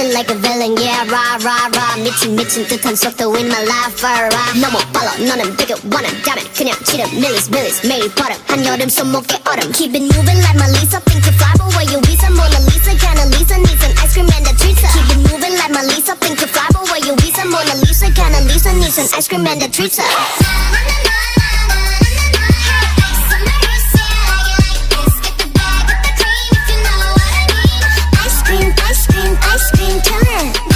chillin' like a villain yeah rah rah rah 미친 미친 듯한 속도 in my life rah 너무 빨라 너는 되게 원한다면 그냥 치는 밀리스 밀리스 매일 버릇 한여름 손목에 얼음 Keep it moving like my Lisa Think you fly but where you Visa Mona Lisa kinda Lisa needs an ice cream and a treat Keep it moving like my Lisa Think you fly but where you Visa Mona Lisa kinda Lisa needs an ice cream and a treat ice cream cone.